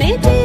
many days.